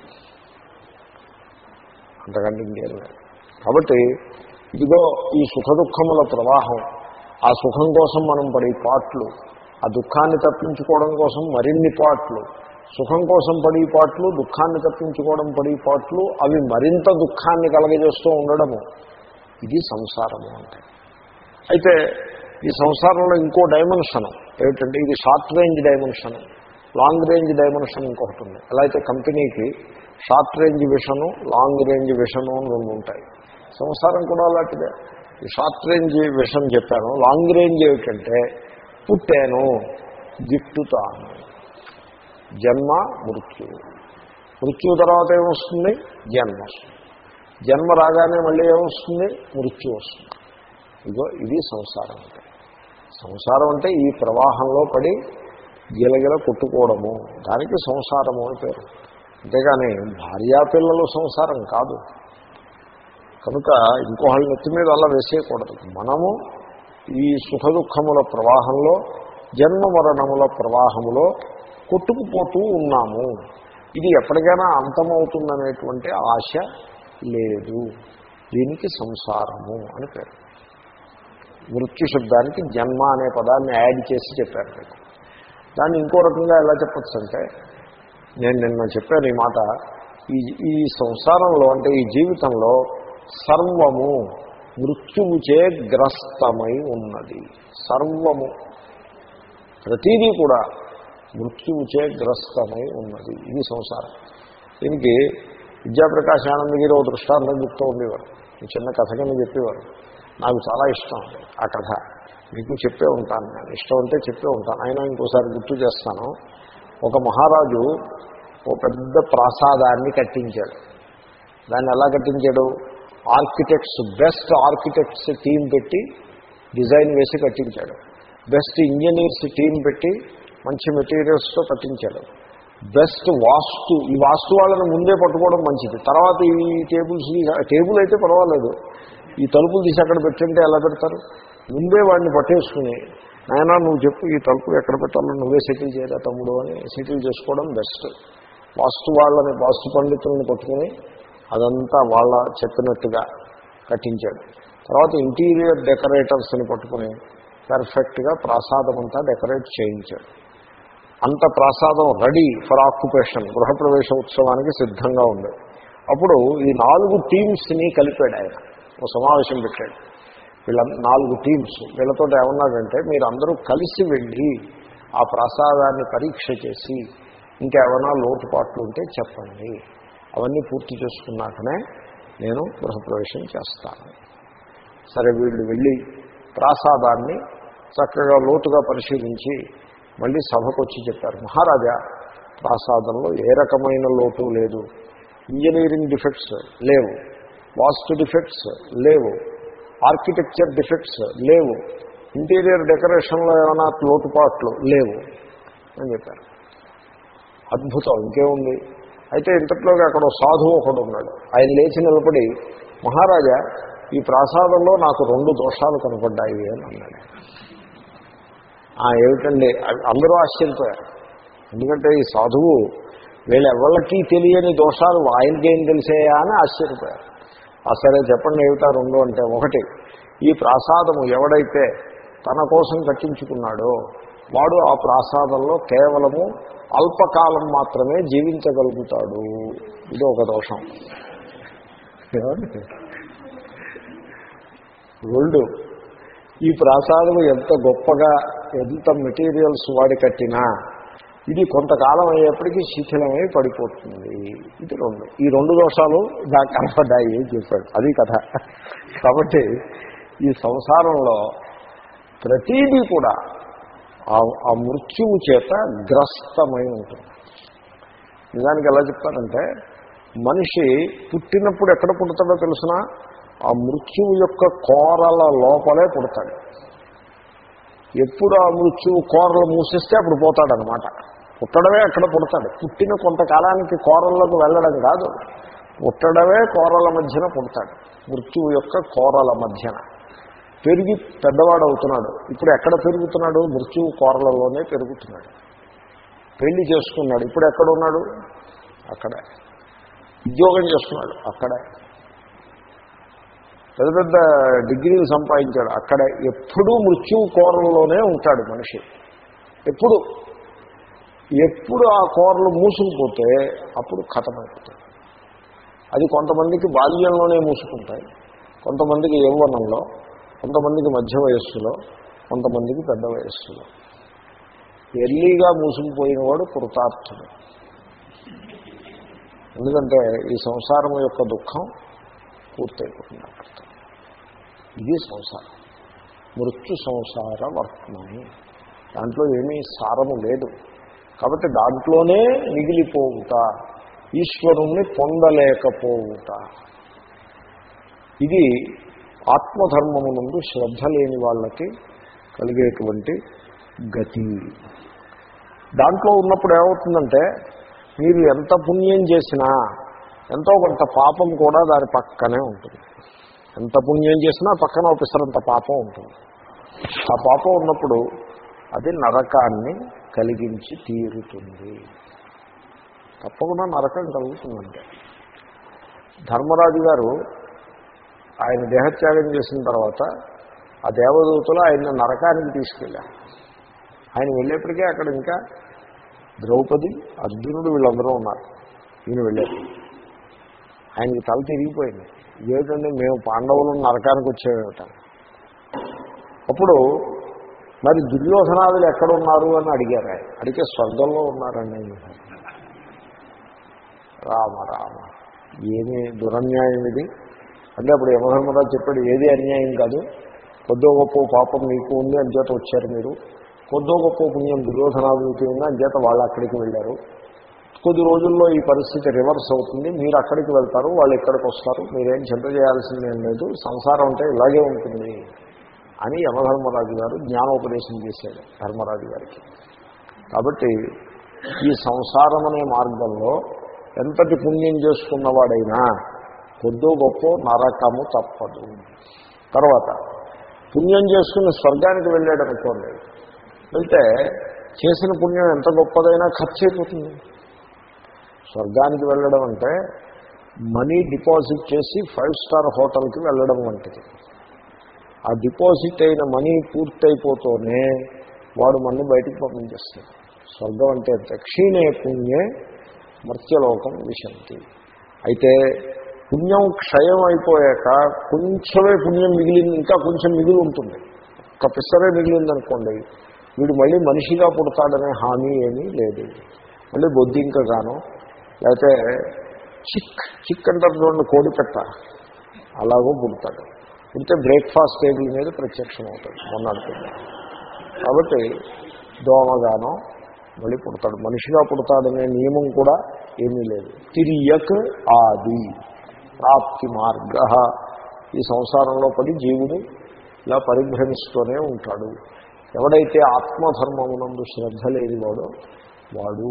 అంతకంటే ఇంకేం లేదు. కాబట్టి ఇదిగో ఈ సుఖ దుఃఖముల ప్రవాహం. ఆ సుఖం కోసం మనం పడే పాటలు ఆ దుఃఖాన్ని తప్పించుకోవడం కోసం మరిన్ని పాట్లు సుఖం కోసం పడి పాట్లు దుఃఖాన్ని తప్పించుకోవడం పడి పాట్లు అవి మరింత దుఃఖాన్ని కలగజేస్తూ ఉండడము. ఇది సంసారము అంటే. అయితే ఈ సంసారంలో ఇంకో డైమెన్షన్ ఏమిటంటే ఇది short range dimension long range dimension ఇంకొకటి ఉంది. ఎలా అయితే కంపెనీకి short range vision long range vision అని రెండు ఉంటాయి. సంసారం కూడా అలాంటిదే. ఈ షార్ట్ రేంజ్ విషం చెప్పాను. లాంగ్ రేంజ్ ఏమిటంటే పుట్టాను గిట్టుతాను జన్మ మృత్యు మృత్యు తర్వాత ఏమొస్తుంది? జన్మ జన్మ రాగానే మళ్ళీ ఏమొస్తుంది? మృత్యు వస్తుంది. ఇగో ఇది సంసారం అంటే. సంసారం అంటే ఈ ప్రవాహంలో పడి గిలగిల కొట్టుకోవడము. దానికి సంసారము అని పేరు. అంతేగాని భార్యాపిల్లలు సంసారం కాదు. కనుక ఇంకోళ్ళ నెత్తి మీద అలా వేసేయకూడదు. మనము ఈ సుఖ దుఃఖముల ప్రవాహంలో జన్మ మరణముల ప్రవాహములో కొట్టుకుపోతూ ఉన్నాము. ఇది ఎప్పటికైనా అంతమవుతుందనేటువంటి ఆశ లేదు. దీనికి సంసారము అని పేరు. మృత్యు శబ్దానికి జన్మ అనే పదాన్ని యాడ్ చేసి చెప్పారు మీకు. దాన్ని ఇంకో రకంగా ఎలా చెప్పచ్చు అంటే నేను నిన్న చెప్పాను ఈ మాట. ఈ ఈ సంసారంలో అంటే ఈ జీవితంలో సర్వము మృత్యువుచే గ్రస్తమై ఉన్నది. సర్వము. ప్రతీదీ కూడా మృత్యువుచే గ్రస్తమై ఉన్నది. ఇది సంసారం. దీనికి విద్యాప్రకాశ్ ఆనందగిరి ఓ దృష్టాంతం చెప్తూ ఉండేవారు. ఈ చిన్న కథ కింద చెప్పేవారు. నాకు చాలా ఇష్టం ఆ కథ. మీకు చెప్పే ఉంటాను నేను. ఇష్టం అంటే చెప్పే ఉంటాను. అయినా ఇంకోసారి గుర్తు చేస్తాను. ఒక మహారాజు ఓ పెద్ద ప్రాసాదాన్ని కట్టించాడు. దాన్ని ఎలా కట్టించాడు? ఆర్కిటెక్ట్స్ బెస్ట్ ఆర్కిటెక్ట్స్ టీం పెట్టి డిజైన్ వేసి కట్టించాడు. బెస్ట్ ఇంజనీర్స్ టీం పెట్టి మంచి మెటీరియల్స్తో కట్టించాడు. బెస్ట్ వాస్తు ఈ వాస్తు వాళ్ళని ముందే పట్టుకోవడం మంచిది. తర్వాత ఈ టేబుల్స్ టేబుల్ అయితే పర్వాలేదు. ఈ తలుపులు తీసి అక్కడ పెట్టంటే ఎలా పెడతారు? ముందే వాడిని పట్టేసుకుని నాయన నువ్వు చెప్పు ఈ తలుపు ఎక్కడ పెట్టాలో నువ్వే సెటిల్ చేయరా తమ్ముడు అని సెటిల్ చేసుకోవడం బెస్ట్. వాస్తు వాళ్ళని వాస్తు పండితులను పట్టుకుని అదంతా వాళ్ళ చెప్పినట్టుగా కట్టించాడు. తర్వాత ఇంటీరియర్ డెకరేటర్స్ని పట్టుకుని పర్ఫెక్ట్గా ప్రాసాదం అంతా డెకరేట్ చేయించాడు. అంత ప్రాసాదం రెడీ ఫర్ ఆక్యుపేషన్ గృహప్రవేశ ఉత్సవానికి సిద్ధంగా ఉంది. అప్పుడు ఈ నాలుగు టీమ్స్ని కలిపాడు ఆయన ఒక సమావేశం పెట్టాడు. వీళ్ళ నాలుగు టీమ్స్ వీళ్ళతో ఏమన్నాడంటే మీరు అందరూ కలిసి వెళ్ళి ఆ ప్రసాదాన్ని పరీక్ష చేసి ఇంకేమైనా లోటుపాట్లు ఉంటే చెప్పండి. అవన్నీ పూర్తి చేసుకున్నాకనే నేను గృహప్రవేశం చేస్తాను. సరే వీళ్ళు వెళ్ళి ప్రాసాదాన్ని చక్కగా లోతుగా పరిశీలించి మళ్ళీ సభకు వచ్చి చెప్పారు మహారాజా ప్రాసాదంలో ఏ రకమైన లోటు లేదు. ఇంజనీరింగ్ డిఫెక్ట్స్ లేవు. వాస్తు డిఫెక్ట్స్ లేవు. ఆర్కిటెక్చర్ డిఫెక్ట్స్ లేవు. ఇంటీరియర్ డెకరేషన్లో ఏమైనా లోటుపాట్లు లేవు. అని చెప్పారు. అద్భుతం ఇంకేముంది? అయితే ఇంతట్లోగా అక్కడ సాధువు ఒకడు ఉన్నాడు. ఆయన లేచి నిలబడి మహారాజా ఈ ప్రాసాదంలో నాకు రెండు దోషాలు కనపడ్డాయి అని అన్నాడు. ఆ, ఏమిటండి? అందరూ ఆశ్చర్యపోయారు. ఎందుకంటే ఈ సాధువు వీళ్ళెవళ్ళకి తెలియని దోషాలు ఆయనకేం తెలిసేయా అని ఆశ్చర్యపోయారు. ఆ సరే చెప్పండి ఏమిటా రెండు? అంటే ఒకటి ఈ ప్రాసాదము ఎవడైతే తన కోసం కట్టించుకున్నాడో వాడు ఆ ప్రాసాదంలో కేవలము అల్పకాలం మాత్రమే జీవించగలుగుతాడు. ఇది ఒక దోషం. రెండు ఈ ప్రాసాదం ఎంత గొప్పగా ఎంత మెటీరియల్స్ వాడి కట్టినా ఇది కొంతకాలం అయ్యేప్పటికీ శిథిలమై పడిపోతుంది. ఇది రెండు. ఈ రెండు దోషాలు నాకు కనపడ్డాయి అని చెప్పాడు. అది కథ. కాబట్టి ఈ సంసారంలో ప్రతీదీ కూడా ఆ- ఆ మృత్యువు చేత గ్రస్తమై ఉంటుంది. నిజానికి ఎలా చెప్తారంటే మనిషి పుట్టినప్పుడు ఎక్కడ పుడతాడో తెలిసినా? ఆ మృత్యువు యొక్క కోరల లోపలే పుడతాడు. ఎప్పుడు ఆ మృత్యువు కోరలు మూసేస్తే అప్పుడు పోతాడనమాట. పుట్టడమే అక్కడ పుడతాడు. పుట్టిన కొంతకాలానికి కోరలకు వెళ్ళడం కాదు. పుట్టడమే కోరల మధ్యన పుడతాడు. మృత్యువు యొక్క కోరల మధ్యన. పెరిగి పెద్దవాడు అవుతున్నాడు ఇప్పుడు ఎక్కడ పెరుగుతున్నాడు? మృత్యువు కోరలలోనే పెరుగుతున్నాడు. పెళ్ళి చేసుకున్నాడు. ఇప్పుడు ఎక్కడ ఉన్నాడు అక్కడే. ఉద్యోగం చేస్తున్నాడు. అక్కడే. పెద్ద పెద్ద డిగ్రీలు సంపాదించాడు. అక్కడే. ఎప్పుడూ మృత్యువు కోరలలోనే ఉంటాడు మనిషి. ఎప్పుడు? ఎప్పుడు ఆ కోరలు మూసుకుపోతే అప్పుడు ఖతమైపోతాడు అది కొంతమందికి బాల్యంలోనే మూసుకుంటాయి. కొంతమందికి యవ్వనంలో కొంతమందికి మధ్య వయస్సులో కొంతమందికి పెద్ద వయస్సులో. ఎర్లీగా మూసుకుపోయిన వాడు కృతార్థుడు. ఎందుకంటే ఈ సంసారం యొక్క దుఃఖం పూర్తయిపోతుంది ఇది సంసారం. మృత్యు సంసార వర్తమని. దాంట్లో ఏమీ సారము లేదు. కాబట్టి దాంట్లోనే మిగిలిపోవుట ఈశ్వరుణ్ణి పొందలేకపోవుట. ఇది ఆత్మధర్మమునందు శ్రద్ధ లేని వాళ్ళకి కలిగేటువంటి గతి. దాంట్లో ఉన్నప్పుడు ఏమవుతుందంటే మీరు ఎంత పుణ్యం చేసినా ఎంతో కొంత పాపం కూడా దాని పక్కనే ఉంటుంది. ఎంత పుణ్యం చేసినా పక్కన ఒప్పిస్తారంత పాపం ఉంటుంది. ఆ పాపం ఉన్నప్పుడు అది నరకాన్ని కలిగించి తీరుతుంది. తప్పకుండా నరకం కలుగుతుందంటే ధర్మరాజు గారు ఆయన దేహత్యాగం చేసిన తర్వాత ఆ దేవదూతలు ఆయన నరకానికి తీసుకెళ్ళారు. ఆయన వెళ్ళేప్పటికే అక్కడ ఇంకా ద్రౌపది అర్జునుడు వీళ్ళందరూ ఉన్నారు. ఈయన వెళ్ళారు. ఆయనకి తల తిరిగిపోయింది. ఏమిటంటే మేము పాండవులు నరకానికి వచ్చేట అప్పుడు మరి దుర్యోధనాదులు ఎక్కడ ఉన్నారు అని అడిగారు ఆయన. అడిగే స్వర్గంలో ఉన్నారండి రామ రామ. ఏమి దురన్యాయం ఇది అంటే అప్పుడు యమధర్మరాజు చెప్పాడు ఏది అన్యాయం కాదు. కొద్దో గొప్ప పాపం మీకు ఉంది అంచేత వచ్చారు మీరు. కొద్దో గొప్ప పుణ్యం దుర్యోధనాదులకి ఉంది అంచేత వాళ్ళు అక్కడికి వెళ్ళారు. కొద్ది రోజుల్లో ఈ పరిస్థితి రివర్స్ అవుతుంది. మీరు అక్కడికి వెళ్తారు వాళ్ళు ఇక్కడికి వస్తారు. మీరేం చింత చేయాల్సిందేం లేదు. సంసారం అంటే ఇలాగే ఉంటుంది అని యమధర్మరాజు గారు జ్ఞానోపదేశం చేశాడు ధర్మరాజు గారికి. కాబట్టి ఈ సంసారం అనే మార్గంలో ఎంతటి పుణ్యం చేసుకున్నవాడైనా కొద్దో గొప్ప నరకము తప్పదు. తర్వాత పుణ్యం చేసుకుని స్వర్గానికి వెళ్ళాడు అనుకోండి వెళ్తే చేసిన పుణ్యం ఎంత గొప్పదైనా ఖర్చు అయిపోతుంది. స్వర్గానికి వెళ్ళడం అంటే మనీ డిపాజిట్ చేసి ఫైవ్ స్టార్ హోటల్కి వెళ్ళడం వంటిది. ఆ డిపాజిట్ అయిన మనీ పూర్తయిపోతూనే వాడు మన్ని బయటికి పంపించేస్తాడు. స్వర్గం అంటే దక్షిణే పుణ్యే మర్త్యలోకం విశంతి. అయితే పుణ్యం క్షయం అయిపోయాక కొంచెమే పుణ్యం మిగిలింది ఇంకా కొంచెం మిగిలి ఉంటుంది. ఒక పిసరే మిగిలిందనుకోండి వీడు మళ్ళీ మనిషిగా పుడతాడనే హామీ ఏమీ లేదు. మళ్ళీ బొద్దింకగాను లేకపోతే చిక్ చిక్ అంటారు చూడండి కోడి పెట్ట అలాగో పుడతాడు. పుడితే బ్రేక్ఫాస్ట్ టేబుల్ మీద ప్రత్యక్షం అవుతాడు మొన్నడుతుంది కాబట్టి దోమగానో మళ్ళీ పుడతాడు. మనిషిగా పుడతాడనే నియమం కూడా ఏమీ లేదు. తిరియక్ ఆది. ప్రాప్తి మార్గ. ఈ సంసారంలో పడి జీవుడు ఇలా పరిభ్రమిస్తూనే ఉంటాడు. ఎవడైతే ఆత్మధర్మమునందు శ్రద్ధ లేని వాడో. వాడు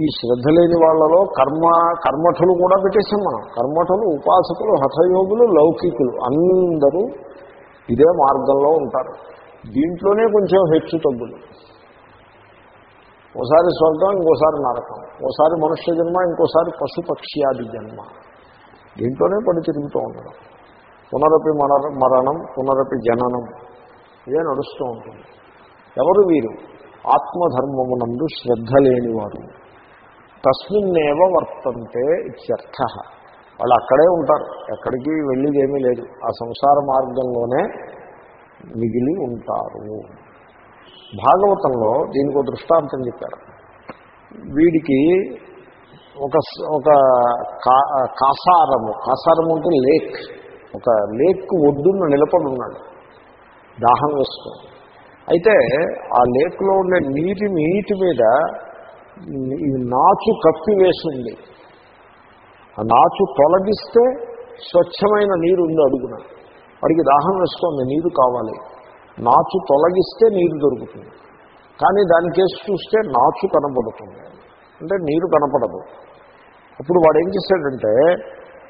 ఈ శ్రద్ధ లేని వాళ్ళలో కర్మ కర్మఠులు కూడా పెట్టేసాం మనం. కర్మఠులు ఉపాసకులు హఠయోగులు లౌకికులు అందరూ ఇదే మార్గంలో ఉంటారు. దీంట్లోనే కొంచెం హెచ్చు తగ్గులు. ఓసారి స్వర్గం ఇంకోసారి నరకం. ఓసారి మనుష్య జన్మ ఇంకోసారి పశుపక్ష్యాది జన్మ. దీంట్లోనే పడి తిరుగుతూ ఉండడం. పునరపి మర మరణం పునరపి జననం ఇదే నడుస్తూ ఉంటుంది. ఎవరు వీరు? ఆత్మధర్మమునందు శ్రద్ధ లేనివారు. తస్మిన్నేవ వర్తంతే ఇత్యర్థ. వాళ్ళు అక్కడే ఉంటారు. ఎక్కడికి వెళ్ళేది ఏమీ లేదు. ఆ సంసార మార్గంలోనే మిగిలి ఉంటారు. భాగవతంలో దీనికి ఒక దృష్టాంతం చెప్పారు. వీడికి ఒక ఒక కాసారము. కాసారము అంటే లేక్. ఒక లేక్ ఒడ్డున నిలబడి ఉన్నాడు. దాహం వేసుకొని. అయితే ఆ లేక్లో ఉండే నీటి నీటి మీద ఈ నాచు కప్పి వేసింది. ఆ నాచు తొలగిస్తే స్వచ్ఛమైన నీరు ఉంది అడుగున. వాడికి దాహం వేస్తోంది నీరు కావాలి. నాచు తొలగిస్తే నీరు దొరుకుతుంది. కానీ దాని కేసు చూస్తే నాచు కనపడుతుంది అంటే నీరు కనపడదు. అప్పుడు వాడు ఏం చేశాడంటే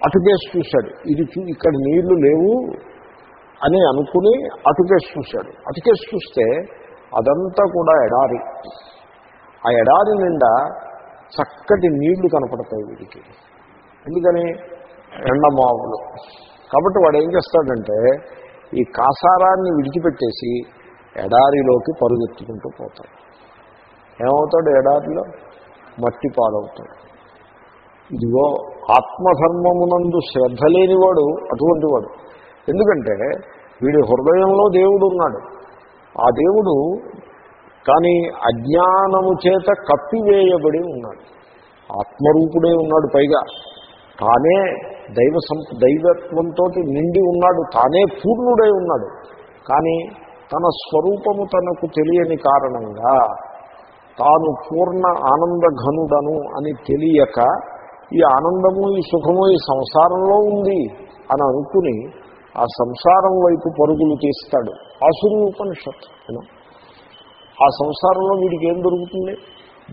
అటుకేసి చూశాడు. ఇది ఇక్కడ నీళ్ళు లేవు అని అనుకుని అటుకేసి చూశాడు. అటుకేసి చూస్తే అదంతా కూడా ఎడారి. ఆ ఎడారి నిండా చక్కటి నీళ్ళు కనపడతాయి వీడికి. ఎందుకని? ఎండమావులు కాబట్టి వాడు ఏం చేస్తాడంటే ఈ కాసారాన్ని విడిచిపెట్టేసి ఎడారిలోకి పరుగెత్తుకుంటూ పోతాడు. ఏమవుతాడు ఎడారిలో? మట్టి పాలవుతాడు. ఇదిగో ఆత్మధర్మమునందు శ్రద్ధ లేనివాడు అటువంటి వాడు ఎందుకంటే వీడి హృదయంలో దేవుడు ఉన్నాడు ఆ దేవుడు కానీ అజ్ఞానము చేత కప్పివేయబడి ఉన్నాడు. ఆత్మరూపుడే ఉన్నాడు పైగా. తానే దైవ సం దైవత్వంతో నిండి ఉన్నాడు. తానే పూర్ణుడై ఉన్నాడు. కానీ తన స్వరూపము తనకు తెలియని కారణంగా తాను పూర్ణ ఆనందఘనుడను అని తెలియక ఈ ఆనందము ఈ సుఖము ఈ సంసారంలో ఉంది అని అనుకుని ఆ సంసారం వైపు పరుగులు తీస్తాడు. ఆసురి ఉపనిషత్ ఆ సంసారంలో వీడికి ఏం దొరుకుతుంది?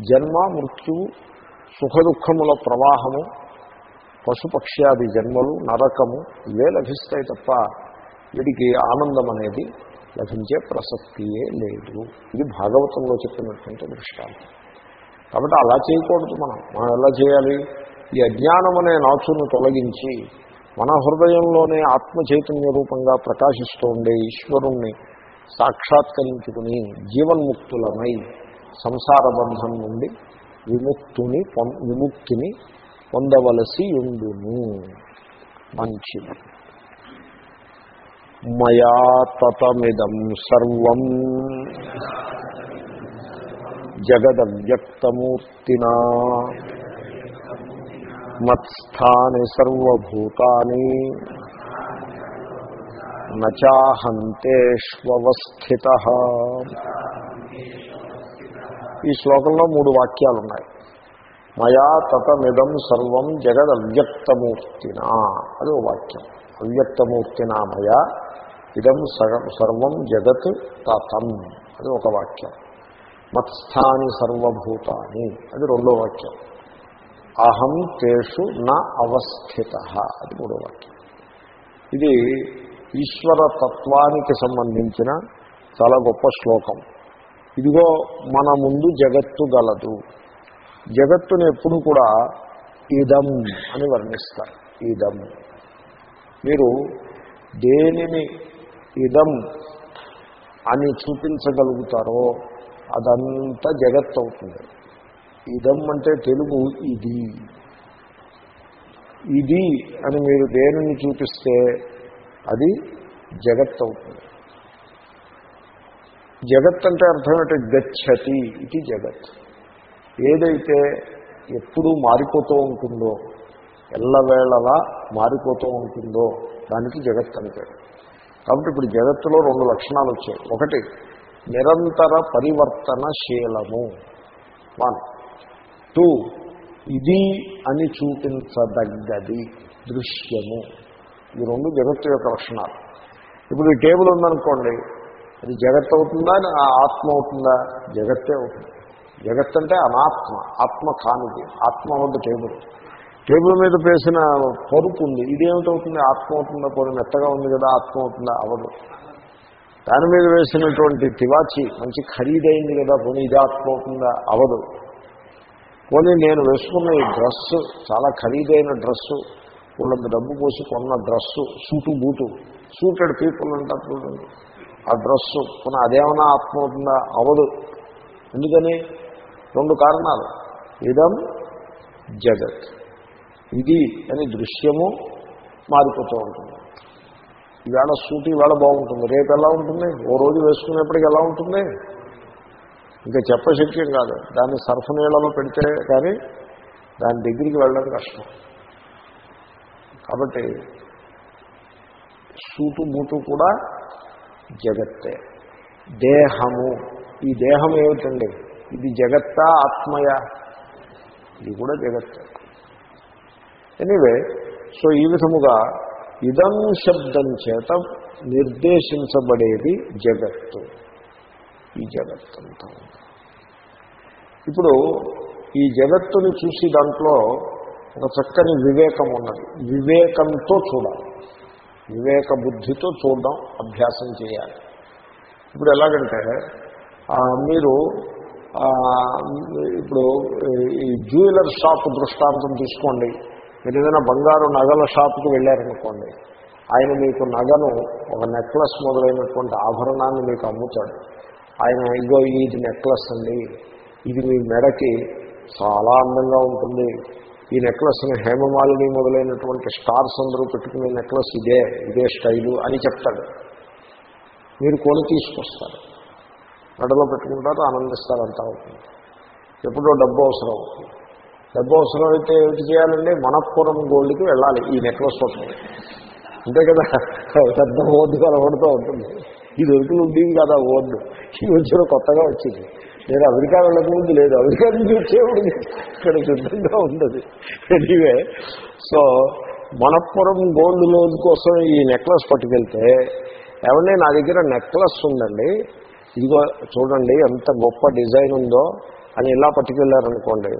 జన్మ మృత్యువు సుఖ దుఃఖముల ప్రవాహము పశుపక్ష్యాది జన్మలు నరకము ఇవే లభిస్తాయి తప్ప వీడికి ఆనందం అనేది లభించే ప్రసక్తియే లేదు. ఇది భాగవతంలో చెప్పినటువంటి దృష్టాంతం. కాబట్టి అలా చేయకూడదు మనం. మనం ఎలా చేయాలి? ఈ అజ్ఞానం అనే నాచును తొలగించి మన హృదయంలోనే ఆత్మ చైతన్య రూపంగా ప్రకాశిస్తూ ఉండే ఈశ్వరుణ్ణి సాక్షాత్కరించుకుని జీవన్ముక్తులమై సంసార బంధం నుండి విముక్తుని విముక్తిని పొందవలసి ఉండును మంచిది. మయా తతమిదం సర్వం జగదవ్యక్తమూర్తినా మత్స్థాని సర్వూతాని నచాహంతేష్వస్థిత ఈ శ్లోకంలో మూడు వాక్యాలు ఉన్నాయి మయా తతమిదం సర్వం జగద్ అవ్యక్తమూర్తినా అది ఓ వాక్యం. అవ్యక్తమూర్తినా మయా ఇదం సర్వం జగత్ తతం అది ఒక వాక్యం. మత్స్థాని సర్వభూతాని అది రెండో వాక్యం. అహం తేషు నా అవస్థిత అది మూడో వాక్యం. ఇది ఈశ్వర తత్వానికి సంబంధించిన చాలా గొప్ప శ్లోకం. ఇదిగో మన ముందు జగత్తు గలదు. జగత్తుని ఎప్పుడు కూడా ఇదం అని వర్ణిస్తారు. ఇదం. మీరు దేనిని ఇదం అని చూపించగలుగుతారో అదంతా జగత్తు అవుతుంది ఇదం అంటే తెలుగు ఇది. ఇది అని మీరు దేనిని చూపిస్తే అది జగత్ అవుతుంది. జగత్ అంటే అర్థం ఏంటంటే గచ్చతి ఇది జగత్. ఏదైతే ఎప్పుడూ మారిపోతూ ఉంటుందో ఎల్లవేళలా మారిపోతూ ఉంటుందో దానికి జగత్ అని పేరు. కాబట్టి ఇప్పుడు జగత్తులో రెండు లక్షణాలు వచ్చాయి. ఒకటి నిరంతర పరివర్తనశీలము వన్. టూ ఇది అని చూపించదగ్గది దృశ్యము. ఈ రెండు జగత్తు యొక్క లక్షణాలు. ఇప్పుడు ఈ టేబుల్ ఉందనుకోండి అది జగత్ అవుతుందా ఆత్మ అవుతుందా? జగత్తే అవుతుంది. జగత్ అంటే అనాత్మ ఆత్మ కానిది ఆత్మ వద్ద టేబుల్. టేబుల్ మీద వేసిన పరుపు ఉంది ఇదేమిటవుతుంది? ఆత్మ అవుతుందా? పోనీ మెత్తగా ఉంది కదా ఆత్మ అవుతుందా? అవదు దాని మీద వేసినటువంటి తివాచి మంచి ఖరీదైంది కదా పొని ఇది ఆత్మ అవుతుందా? అవదు పోనీ నేను వేసుకున్న ఈ డ్రెస్సు చాలా ఖరీదైన డ్రెస్సు వాళ్ళంత డబ్బు పోసి కొన్న dress suit boot suited people అంటారు చూడండి. ఆ డ్రెస్సు కొన్ని అదేమన్నా ఆత్మ అవుతుందా అవదు. ఎందుకని? రెండు కారణాలు. ఇదం జగత్. ఇది అని దృశ్యము మారిపోతూ ఉంటుంది. ఈవేళ సూట్ ఈవేళ బాగుంటుంది. రేపు ఎలా ఉంటుంది? ఓ రోజు వేసుకునేప్పటికి ఎలా ఉంటుంది? ఇంకా చెప్పశక్యం కాదు. దాన్ని సర్ఫ నీళ్ళలో పెడితే కానీ దాని దగ్గరికి వెళ్ళడం కష్టం. కాబట్టి సూటు బూటు కూడా జగత్తే. దేహము. ఈ దేహం ఏమిటండి? ఇది జగత్తా ఆత్మయ? ఇది కూడా జగత్తే. ఎనీవే సో ఈ విధముగా ఇదం శబ్దం చేత నిర్దేశించబడేది జగత్తు. ఈ జగత్తంతా. ఇప్పుడు ఈ జగత్తుని చూసి దాంట్లో ఒక చక్కని వివేకం ఉన్నది. వివేకంతో చూడాలి. వివేక బుద్ధితో చూడడం అభ్యాసం చేయాలి. ఇప్పుడు ఎలాగంటే మీరు ఇప్పుడు ఈ జ్యువెలర్ షాప్ దృష్టాంతం తీసుకోండి. మీరు ఏదైనా బంగారు నగల షాప్కి వెళ్ళారనుకోండి ఆయన మీకు నగను ఒక నెక్లెస్ మొదలైనటువంటి ఆభరణాన్ని మీకు అమ్ముతాడు. ఆయన ఇగో ఇది నెక్లెస్ అండి. ఇది మీ మెడకి చాలా అందంగా ఉంటుంది. ఈ నెక్లెస్ని హేమమాలిని మొదలైనటువంటి స్టార్స్ అందరూ పెట్టుకునే నెక్లెస్ ఇదే ఇదే స్టైలు అని చెప్తాడు. మీరు కొని తీసుకొస్తారు. మెడలో పెట్టుకుంటారు ఆనందిస్తారు అంతా అవుతుంది. ఎప్పుడో డబ్బు అవసరం అవుతుంది. డబ్బు అవసరం అయితే ఏమిటి చేయాలండి? మనపురం గోల్డ్కి వెళ్ళాలి ఈ నెక్లెస్ కోసం అంతే కదా? పెద్ద ఓర్డు కలవడుతూ ఉంటుంది. ఈ వరకు ఉండేవి కదా ఓర్డు ఈ వచ్చిన కొత్తగా వచ్చింది. నేను అమెరికా వెళ్ళకముందు లేదు. అమెరికా నుంచి వచ్చేవాడు ఇక్కడ సిద్ధంగా ఉండదు anyway so Manappuram gold loan కోసం ఈ నెక్లెస్ పట్టుకెళ్తే ఏమంటే నా దగ్గర నెక్లెస్ ఉందండి. ఇదిగో చూడండి ఎంత గొప్ప డిజైన్ ఉందో అని ఇలా పట్టుకెళ్ళారనుకోండి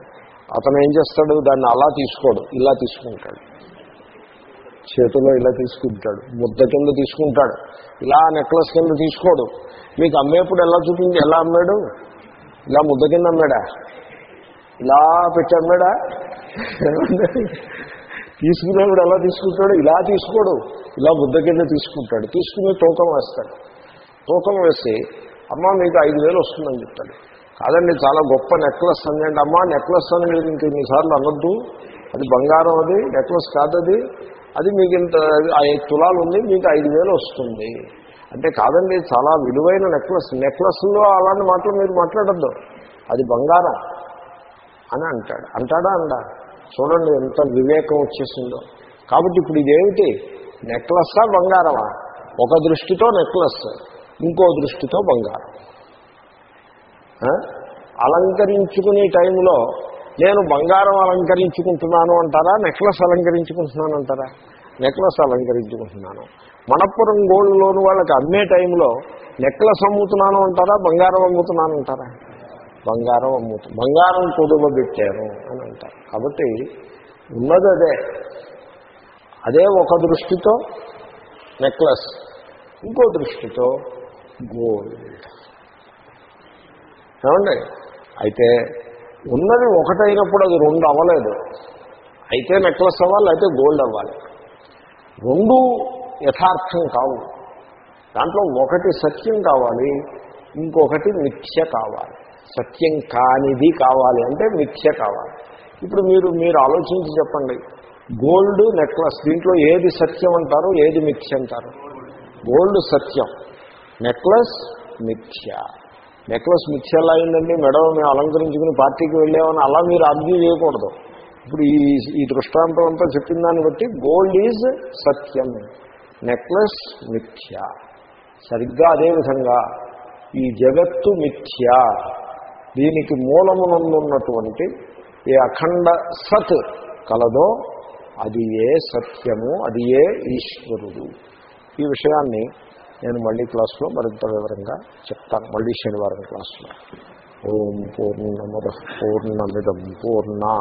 అతను ఏం చేస్తాడు? దాన్ని అలా తీసుకోడు. ఇలా తీసుకుంటాడు. చేతిలో ఇలా తీసుకుంటాడు ముద్ద కింద తీసుకుంటాడు. ఇలా నెక్లెస్ కింద తీసుకోడు. మీకు అమ్మేప్పుడు ఎలా చూపించి ఎలా అమ్మాడు? ఇలా ముద్ద కింద అమ్మాడా? ఇలా పెట్టి అమ్మాడా? తీసుకునేప్పుడు ఎలా తీసుకుంటాడు? ఇలా తీసుకోడు. ఇలా ముద్ద కింద తీసుకుంటాడు. తీసుకుని తూకం వేస్తాడు. తూకం వేసి అమ్మ మీకు ఐదు వేలు వస్తుందని చెప్తాడు. కాదండి చాలా గొప్ప నెక్లెస్ అందండి అమ్మ నెక్లెస్ అని మీరు ఇంక ఇన్నిసార్లు అనొద్దు. అది బంగారం అది నెక్లెస్ కాదది అది మీకు ఇంత ఐదు తులాలు ఉంది మీకు ఐదు వేలు వస్తుంది. అంటే కాదండి చాలా విలువైన నెక్లెస్. నెక్లెస్లో అలాంటి మాటలు మీరు మాట్లాడద్దు. అది బంగారం అని అంటాడు. అంటాడా అండా? చూడండి ఎంత వివేకం వచ్చేసిందో. కాబట్టి ఇప్పుడు ఇదేమిటి? నెక్లెస్సా బంగారమా? ఒక దృష్టితో నెక్లెస్ ఇంకో దృష్టితో బంగారం. అలంకరించుకునే టైంలో నేను బంగారం అలంకరించుకుంటున్నాను అంటారా? నెక్లెస్ అలంకరించుకుంటున్నాను అంటారా? నెక్లెస్ అలంకరించుకుంటున్నాను. మణప్పురం గోల్డ్ లోన్ వాళ్ళకి అమ్మే టైంలో నెక్లెస్ అమ్ముతున్నాను అంటారా? బంగారం అమ్ముతున్నాను అంటారా? బంగారం అమ్ముతు బంగారం కొడువబెట్టాను అని అంటారు. కాబట్టి ఉన్నది అదే. అదే ఒక దృష్టితో నెక్లెస్ ఇంకో దృష్టితో గోల్డ్. ఏమండి? అయితే ఉన్నది ఒకటైనప్పుడు అది రెండు అవ్వలేదు. అయితే నెక్లెస్ అవ్వాలి అయితే గోల్డ్ అవ్వాలి. రెండు యథార్థం కావు. దాంట్లో ఒకటి సత్యం కావాలి ఇంకొకటి మిథ్య కావాలి. సత్యం కానిది కావాలి అంటే మిథ్య కావాలి. ఇప్పుడు మీరు మీరు ఆలోచించి చెప్పండి. గోల్డ్ నెక్లెస్ దీంట్లో ఏది సత్యం అంటారు ఏది మిథ్య అంటారు? గోల్డ్ సత్యం. నెక్లెస్ మిథ్య. నెక్లెస్ మిథ్య ఎలా అయిందండి మెడవ మేము అలంకరించుకుని పార్టీకి వెళ్ళామని అలా మీరు ఆర్గ్యూ చేయకూడదు. ఇప్పుడు ఈ ఈ దృష్టాంతం అంతా చెప్పిన దాన్ని బట్టి గోల్డ్ ఈజ్ సత్యం నెక్లెస్ మిథ్య. సరిగ్గా అదేవిధంగా ఈ జగత్తు మిథ్య. దీనికి మూలమునందున్నటువంటి ఏ అఖండ సత్ కలదో అది ఏ సత్యము అది ఏ ఈశ్వరుడు. ఈ విషయాన్ని నేను మళ్ళీ క్లాస్లో మరింత వివరంగా చెప్తాను. మళ్ళీ శనివారం క్లాస్లో. ఓం పూర్ణముద పూర్ణమిదం పూర్ణా